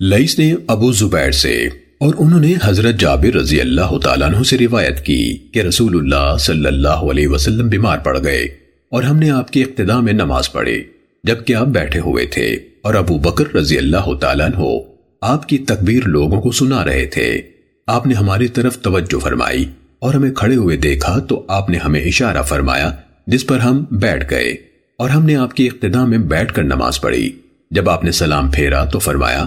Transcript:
لئیس نے ابو زبیر سے اور انہوں نے حضرت جابر رضی اللہ تعالیٰ عنہ سے روایت کی کہ رسول اللہ صلی اللہ علیہ وسلم بیمار پڑ گئے اور ہم نے آپ کی اقتداء میں نماز پڑھی جبکہ آپ بیٹھے ہوئے تھے اور ابو بکر رضی اللہ تعالیٰ عنہ آپ کی تکبیر لوگوں کو سنا رہے تھے۔ آپ نے ہماری طرف توجہ فرمائی اور ہمیں کھڑے ہوئے دیکھا تو آپ نے ہمیں اشارہ فرمایا جس پر ہم بیٹھ گئے اور ہم نے آپ کی اقتداء میں بیٹھ کر نماز پڑھی۔ جب آپ نے سلام پھیرا تو فرمایا